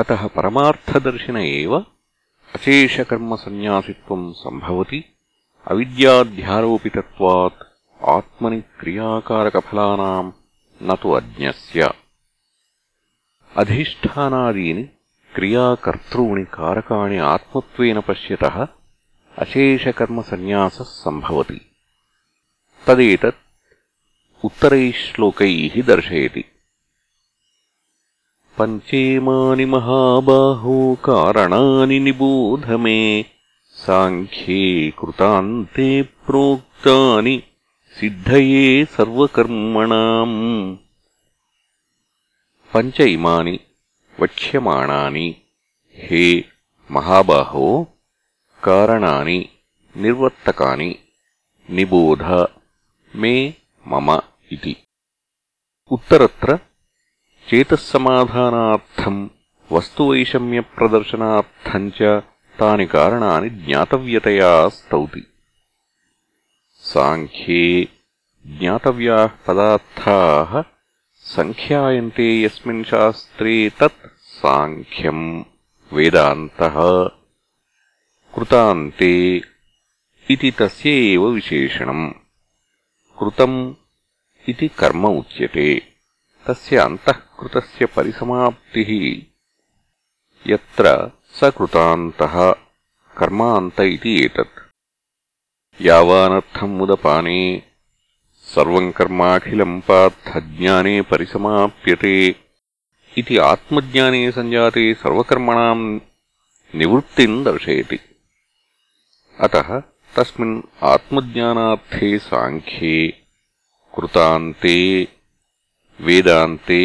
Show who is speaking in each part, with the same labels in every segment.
Speaker 1: अतः परमार्थदर्शन एव अशेषकर्मसन्न्यासित्वम् सम्भवति अविद्याध्यारोपितत्वात् आत्मनि क्रियाकारकफलानाम् न तु अज्ञस्य अधिष्ठानादीनि क्रियाकर्तॄणि कारकाणि आत्मत्वेन पश्यतः अशेषकर्मसन्न्यासः सम्भवति तदेतत् उत्तरैः श्लोकैः दर्शयति पञ्चेमानि महाबाहो कारणानि निबोध मे साङ्ख्ये कृतान्ते प्रोक्तानि सिद्धये सर्वकर्मणाम् पञ्च इमानि वक्ष्यमाणानि हे महाबाहो कारणानि निर्वर्तकानि निबोध मे मम इति उत्तरत्र చేతస్సమాధానార్థం వస్తువైషమ్యప్రదర్శనార్థం చ తాని కారణాని జ్ఞాతవ్యతయా స్తౌతి. సాంఖ్యే జ్ఞాతవ్యాः పదార్థాः సంఖ్యాయంతే యస్మిన్ శాస్త్రే తత్ సాంఖ్యం వేదాन्तः కృతాంతే ఇది తస్య ఏవ విశేషణం. కృతం ఇది కర్మ ఉచ్యతే. तस्य अन्तःकृतस्य परिसमाप्तिः। यत्र स कृतान्तः कर्मान्त इति एतत्। मुदपाने सर्वम् कर्माखिलम् पार्थज्ञाने परिसमाप्यते इति आत्मज्ञाने सञ्जाते सर्वकर्मणाम् निवृत्तिम् दर्शयति। अतः तस्मिन् आत्मज्ञानार्थे साङ्ख्ये कृतान्ते वेदान्ते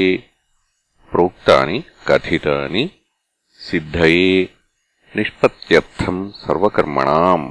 Speaker 1: प्रोक्तानि कथितानि सिद्धये निष्पत्त्यर्थम् सर्वकर्मणाम्।